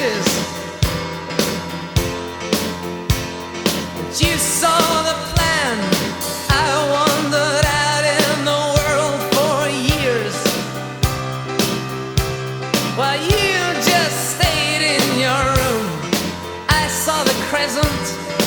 ashes. But you saw the plan. I wandered out in the world for years. While you just stayed in your room, I saw the crescent.